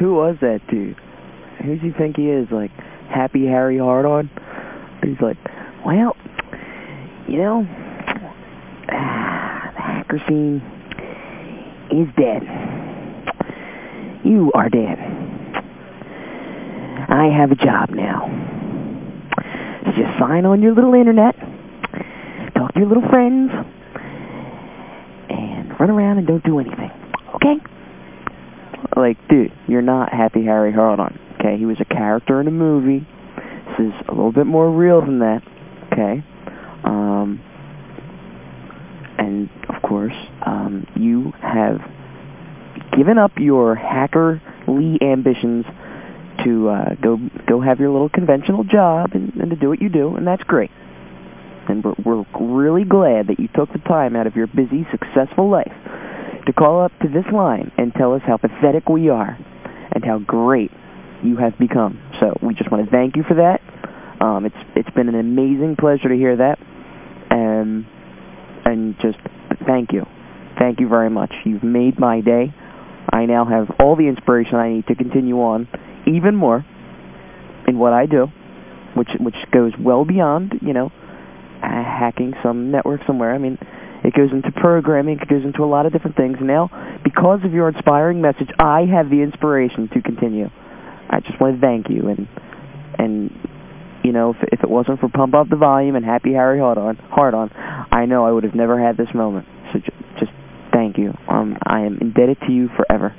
who was that dude? Who does he think he is? Like, Happy Harry Hardon? He's like, well, you know, ah, the hacker scene is dead. You are dead. I have a job now. Just sign on your little internet, talk to your little friends, and run around and don't do anything. Okay? Like, dude, you're not Happy Harry Hardon. Okay? He was a character in a movie. This is a little bit more real than that. Okay? Um, and, of course, um, you have given up your hackerly ambitions to uh, go go have your little conventional job and, and to do what you do, and that's great. And we're, we're really glad that you took the time out of your busy, successful life to call up to this line and tell us how pathetic we are and how great you have become. So we just want to thank you for that. Um, it's it's been an amazing pleasure to hear that, and and just thank you, thank you very much. You've made my day. I now have all the inspiration I need to continue on even more in what I do, which which goes well beyond you know hacking some network somewhere. I mean, it goes into programming, it goes into a lot of different things. Now, because of your inspiring message, I have the inspiration to continue. I just want to thank you, and and you know, if if it wasn't for Pump Up the Volume and Happy Harry Hard on, Hard on, I know I would have never had this moment. So just, just thank you. Um, I am indebted to you forever.